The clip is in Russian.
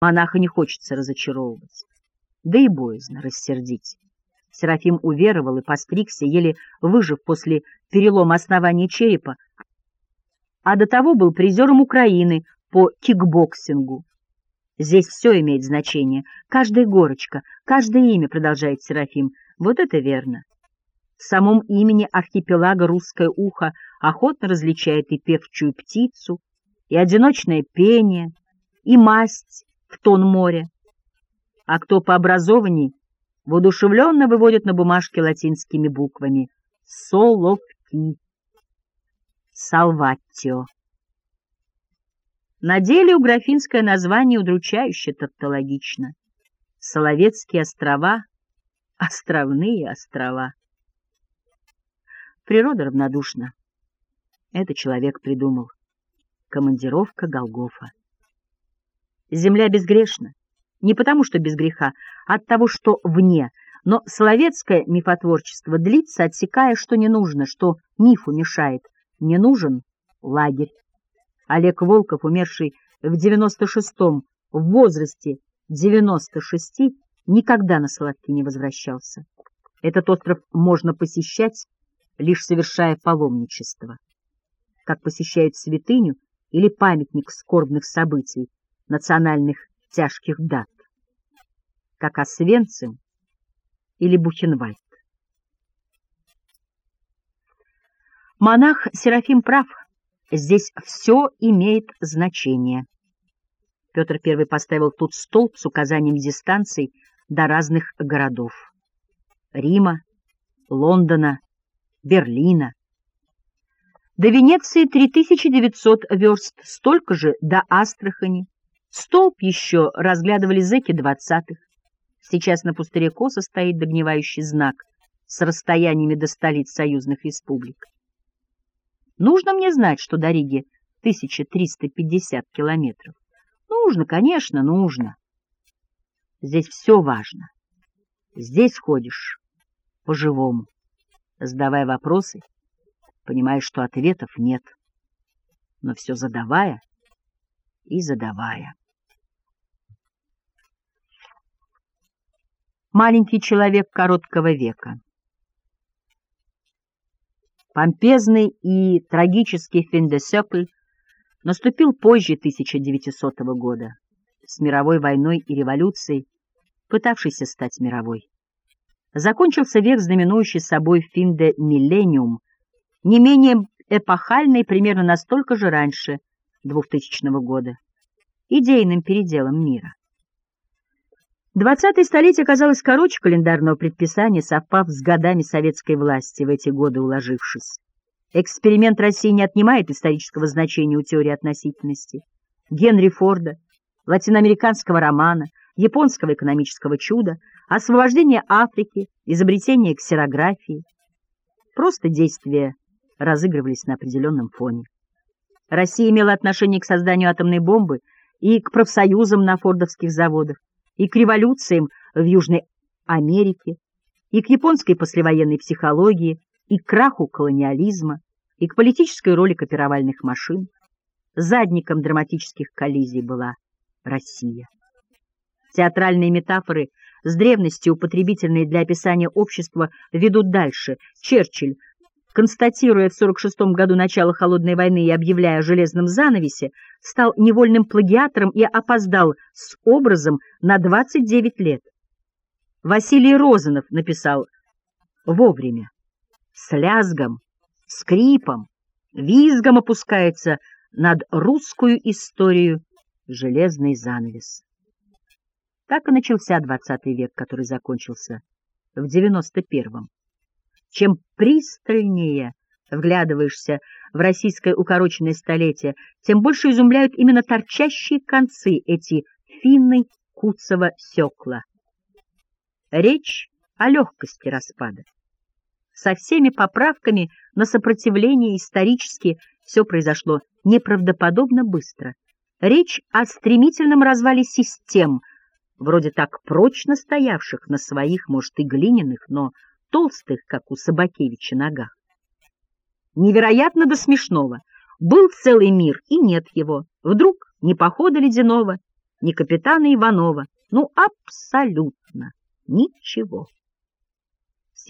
Монаха не хочется разочаровывать, да и боязно рассердить. Серафим уверовал и постригся, еле выжив после перелома основания черепа, а до того был призером Украины по кикбоксингу. Здесь все имеет значение, каждая горочка, каждое имя, продолжает Серафим, вот это верно. В самом имени архипелага русское ухо охотно различает и певчую птицу, и одиночное пение, и масть в тон моря. А кто по образованию воодушевленно выводит на бумажке латинскими буквами «Соловки», «Салваттио». На деле у графинское название удручающе тавтологично. Соловецкие острова, островные острова. Природа равнодушна. Это человек придумал. Командировка Голгофа. Земля безгрешна. Не потому, что без греха, а от того, что вне. Но словецкое мифотворчество длится, отсекая, что не нужно, что мифу мешает. Не нужен лагерь. Олег Волков, умерший в 96-м, в возрасте 96, никогда на Соловки не возвращался. Этот остров можно посещать лишь совершая паломничество, как посещают святыню или памятник скорбных событий, национальных тяжких дат, как Освенцим или Бухенвальд. Монах Серафим прав, здесь все имеет значение. Петр I поставил тут столб с указанием дистанций до разных городов. Рима, Лондона, Берлина. До Венеции 3900 верст, столько же до Астрахани. Столб еще разглядывали зэки двадцатых. Сейчас на пустыре Коса стоит догнивающий знак с расстояниями до столиц союзных республик. Нужно мне знать, что до Риги 1350 километров. Нужно, конечно, нужно. Здесь все важно. Здесь ходишь по-живому задавая вопросы, понимая, что ответов нет, но все задавая и задавая. Маленький человек короткого века Помпезный и трагический финдесекль наступил позже 1900 года, с мировой войной и революцией, пытавшейся стать мировой закончился век, знаменующий собой Финде Миллениум, не менее эпохальный примерно настолько же раньше 2000 года, идейным переделом мира. Двадцатое столетие оказалось короче календарного предписания, совпав с годами советской власти, в эти годы уложившись. Эксперимент России не отнимает исторического значения у теории относительности. Генри Форда, латиноамериканского романа, японского экономического чуда, освобождение Африки, изобретение ксерографии. Просто действия разыгрывались на определенном фоне. Россия имела отношение к созданию атомной бомбы и к профсоюзам на фордовских заводах, и к революциям в Южной Америке, и к японской послевоенной психологии, и к краху колониализма, и к политической роли копировальных машин. Задником драматических коллизий была Россия. Театральные метафоры, с древности употребительные для описания общества, ведут дальше. Черчилль, констатируя в 46 году начало Холодной войны и объявляя о железном занавесе, стал невольным плагиатором и опоздал с образом на 29 лет. Василий Розанов написал «Вовремя, с лязгом, скрипом, визгом опускается над русскую историю железный занавес». Так и начался двадцатый век, который закончился в девяносто первом. Чем пристальнее вглядываешься в российское укороченное столетие, тем больше изумляют именно торчащие концы эти финны куцого секла. Речь о легкости распада. Со всеми поправками на сопротивление исторически все произошло неправдоподобно быстро. Речь о стремительном развале систем – вроде так прочно стоявших на своих, может, и глиняных, но толстых, как у Собакевича, ногах. Невероятно до смешного. Был целый мир, и нет его. Вдруг, не похода ледяного, ни капитана Иванова. Ну, абсолютно ничего.